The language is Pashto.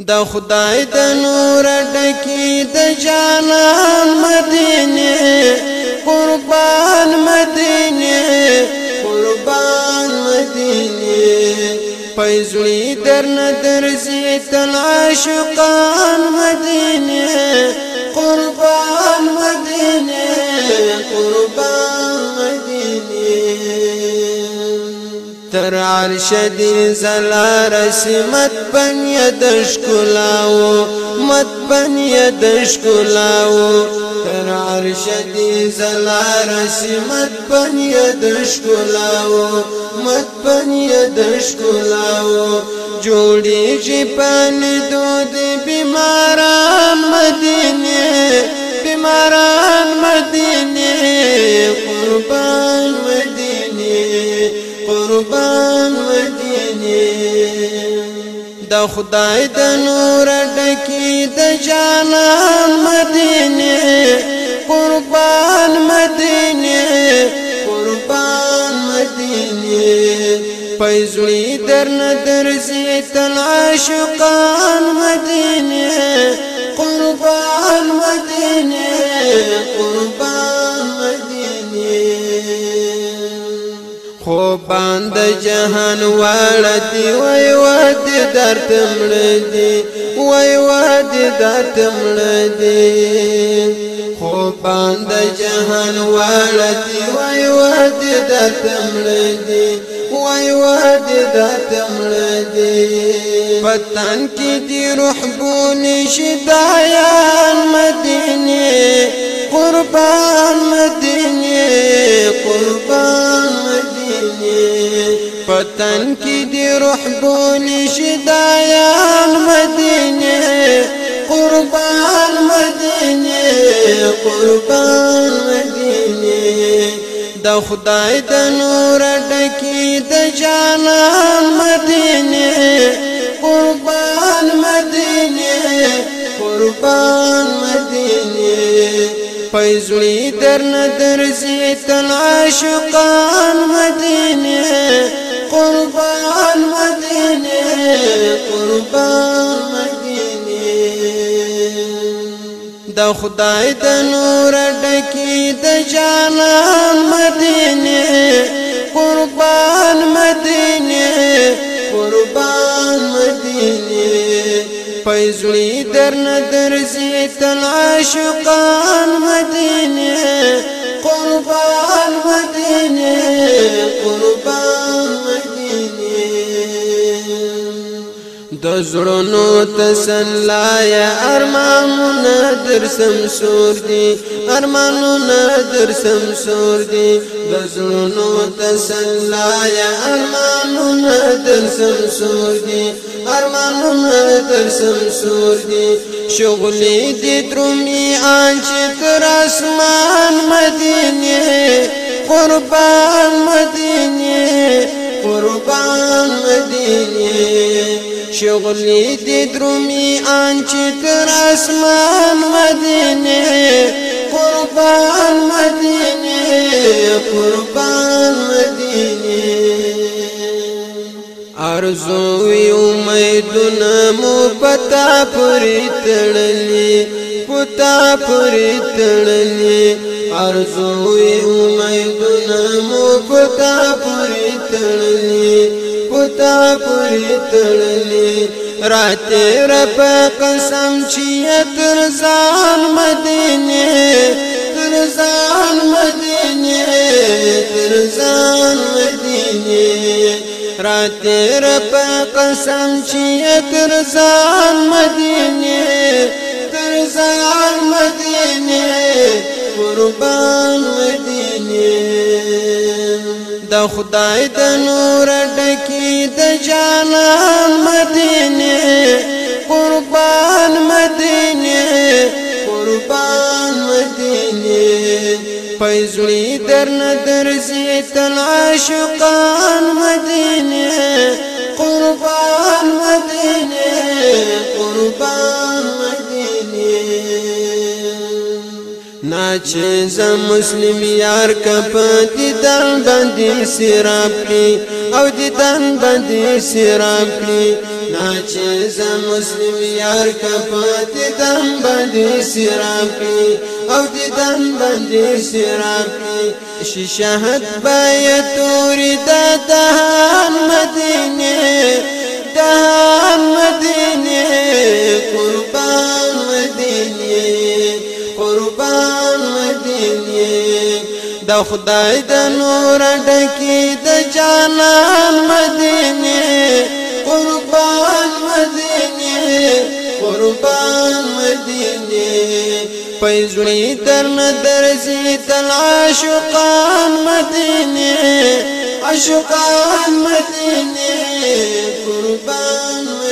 د خدای د نور ډکی د جانان مدینه قربان مدینه قربان مدینه پېزړی در نظر سي تل عاشقان مدینه قربان مدینه قربان تر عرش دی زلا رسمت بن یدش کلاو مت بن یدش کلاو تر عرش دی زلا رسمت بن یدش کلاو مت بن یدش کلاو جوړی چې پن دود بیماران مدینه بیماران مدینه قربان مدینه د خدای د نور ډکی د جانان مدینه قربان مدینه قربان مدینه پېزړې درن درځي تل عاشقان مدینه جهان والدي وای واد درد مړدي وای واد درد مړدي خو باندې جهان والدي وای واد درد مړدي وای واد درد مړدي پتان کې دی روح بونې شدايان مدينه قربان مدينه پتن کی دی روح بولی یا مدینه قربان مدینه قربان مدینه دا خدای د نور ډکی د جانان مدینه قربان مدینه قربان مدینه فیزلی در ندر زیتن عاشقان مدینه قربان مدینه قربان مدینه د خدای د نور ډکی د جانان مدینه قربان مدینه قربان مدینه پېزړی در نظر زی تل عاشقان مدینه قربان مدینه قربان د زړونو تسلای ارمانونه در سمسور دي ارمانونه در سمسور دي د زړونو تسلای ارمانونه در سمسور دي ارمانونه در سمسور دي شغلې دي درومي ان چې تر اسمان مدینه قربان مدینه قربان مدینه شغلی دی درومی آنچی تر اسمان مدینه قربان مدینه قربان مدینه ارزوی امیدونه مو پتا پوری تړلی پتا پوری تړلی ارزوی امیدونه مو پتا پوری تړلی تا پوری تړلې راته رب قسم چې تر ځان مدینه تر ځان مدینه تر ځان مدینه راته رب قسم چې تر ځان مدینه تر ځان مدینه قربان مدینه د خدای د نور ډکی د جانا مدینه قربان مدینه قربان مدینه پېزړی درن درځي تل عاشقان مدینه قربان مدینه چې ز مسلم یار کپ دیدن باندې سراب کی او دیدن باندې سراب کی نا چې ز مسلم یار کپ دیدن باندې سراب کی او دیدن باندې سراب کی شهادت بیتور د دهان مدینه دهان مدینه قربان مدینه قربان و دینی دا خدای دا نور دکی دا جانا مدینی قربان و قربان و دینی پیزنی تر ندرزی تل عاشقان مدینی عاشقان مدینی قربان و